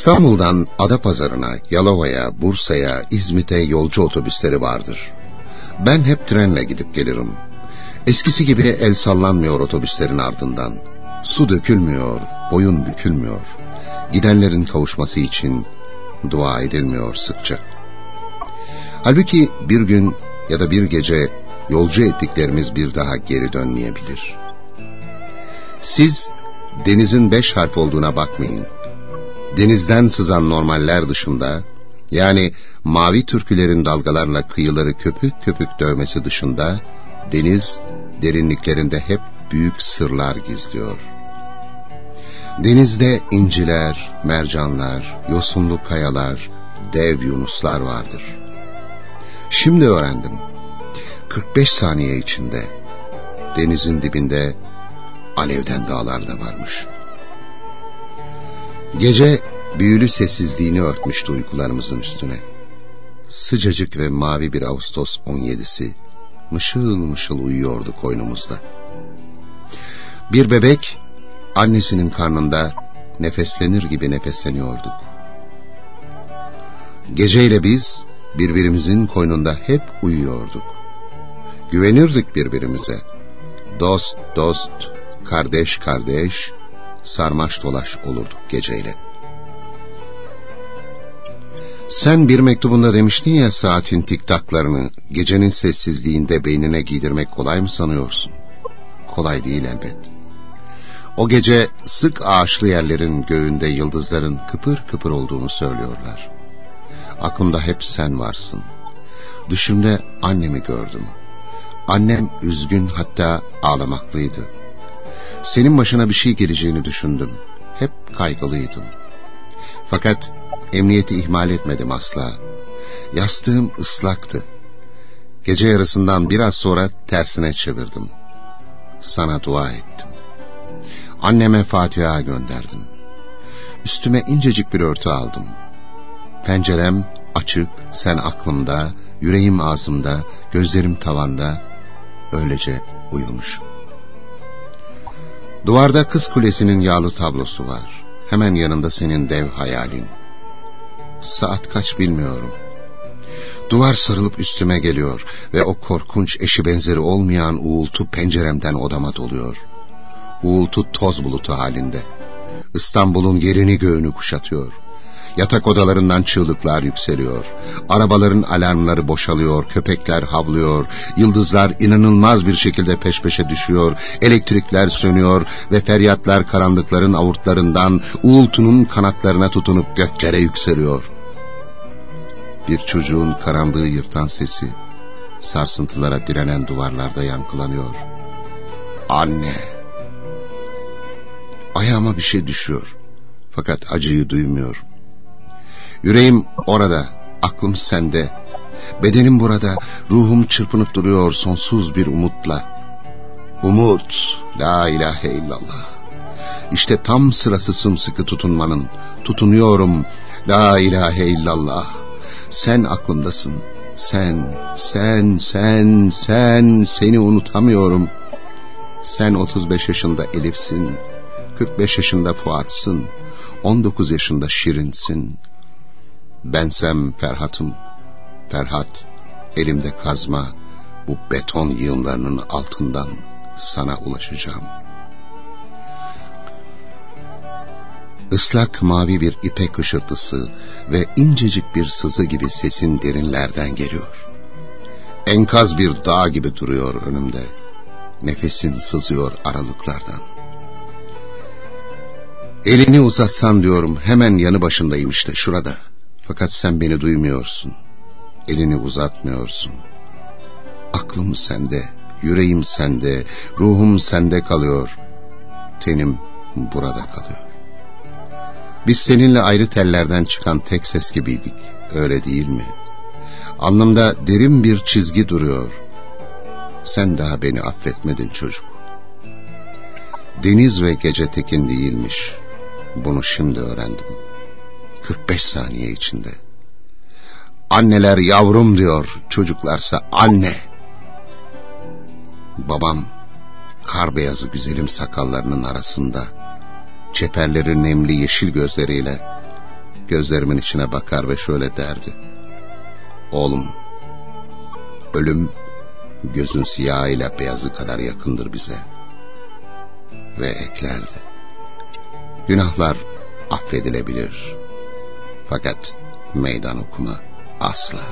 İstanbul'dan Adapazarı'na, Yalova'ya, Bursa'ya, İzmit'e yolcu otobüsleri vardır. Ben hep trenle gidip gelirim. Eskisi gibi el sallanmıyor otobüslerin ardından. Su dökülmüyor, boyun bükülmüyor. Gidenlerin kavuşması için dua edilmiyor sıkça. Halbuki bir gün ya da bir gece yolcu ettiklerimiz bir daha geri dönmeyebilir. Siz denizin beş harf olduğuna bakmayın. Denizden sızan normaller dışında, yani mavi türkülerin dalgalarla kıyıları köpük köpük dövmesi dışında, deniz derinliklerinde hep büyük sırlar gizliyor. Denizde inciler, mercanlar, yosunlu kayalar, dev yunuslar vardır. Şimdi öğrendim. 45 saniye içinde denizin dibinde alevden dağlar da varmış. Gece büyülü sessizliğini örtmüştü uykularımızın üstüne. Sıcacık ve mavi bir Ağustos 17'si mışıl mışıl uyuyordu koynumuzda. Bir bebek annesinin karnında nefeslenir gibi nefesleniyorduk. Geceyle biz birbirimizin koynunda hep uyuyorduk. Güvenirdik birbirimize. Dost dost, kardeş kardeş, sarmaş dolaş olurduk geceyle. Sen bir mektubunda demiştin ya saatin tiktaklarını gecenin sessizliğinde beynine giydirmek kolay mı sanıyorsun? Kolay değil elbet. O gece sık ağaçlı yerlerin göğünde yıldızların kıpır kıpır olduğunu söylüyorlar. Aklımda hep sen varsın. Düşümde annemi gördüm. Annem üzgün hatta ağlamaklıydı. Senin başına bir şey geleceğini düşündüm. Hep kaygılıydım. Fakat emniyeti ihmal etmedim asla. Yastığım ıslaktı. Gece yarısından biraz sonra tersine çevirdim. Sana dua ettim. Anneme Fatiha gönderdim. Üstüme incecik bir örtü aldım. Pencerem açık, sen aklımda, yüreğim ağzımda, gözlerim tavanda, öylece uyumuşum. Duvarda kız kulesinin yağlı tablosu var. Hemen yanında senin dev hayalin. Saat kaç bilmiyorum. Duvar sarılıp üstüme geliyor ve o korkunç eşi benzeri olmayan uğultu penceremden odama doluyor. Uğultu toz bulutu halinde. İstanbul'un yerini göğünü kuşatıyor. Yatak odalarından çığlıklar yükseliyor. Arabaların alarmları boşalıyor, köpekler havlıyor, yıldızlar inanılmaz bir şekilde peş peşe düşüyor, elektrikler sönüyor ve feryatlar karanlıkların avurtlarından uğultunun kanatlarına tutunup göklere yükseliyor. Bir çocuğun karanlığı yırtan sesi sarsıntılara direnen duvarlarda yankılanıyor. Anne! Ayağıma bir şey düşüyor. Fakat acıyı duymuyorum. Yüreğim orada, aklım sende. Bedenim burada, ruhum çırpınıp duruyor sonsuz bir umutla. Umut, la ilahe illallah. İşte tam sırası sımsıkı tutunmanın. Tutunuyorum, la ilahe illallah. Sen aklımdasın. Sen, sen, sen, sen, seni unutamıyorum. Sen 35 yaşında Elif'sin. 45 yaşında Fuat'sın. 19 yaşında Şirin'sin. Bensem Ferhat'ım, Ferhat elimde kazma bu beton yığınlarının altından sana ulaşacağım. Islak mavi bir ipek ışırtısı ve incecik bir sızı gibi sesin derinlerden geliyor. Enkaz bir dağ gibi duruyor önümde. Nefesin sızıyor aralıklardan. Elini uzatsan diyorum hemen yanı başındayım işte şurada. Fakat sen beni duymuyorsun. Elini uzatmıyorsun. Aklım sende, yüreğim sende, ruhum sende kalıyor. Tenim burada kalıyor. Biz seninle ayrı tellerden çıkan tek ses gibiydik. Öyle değil mi? Alnımda derin bir çizgi duruyor. Sen daha beni affetmedin çocuk. Deniz ve gece tekin değilmiş. Bunu şimdi öğrendim. 45 saniye içinde. Anneler yavrum diyor, çocuklarsa anne. Babam kar beyazı güzelim sakallarının arasında çeperleri nemli yeşil gözleriyle gözlerimin içine bakar ve şöyle derdi. Oğlum, ölüm gözün siyahı ile beyazı kadar yakındır bize. Ve eklerdi. Günahlar affedilebilir. Fakat meydan okuma asla.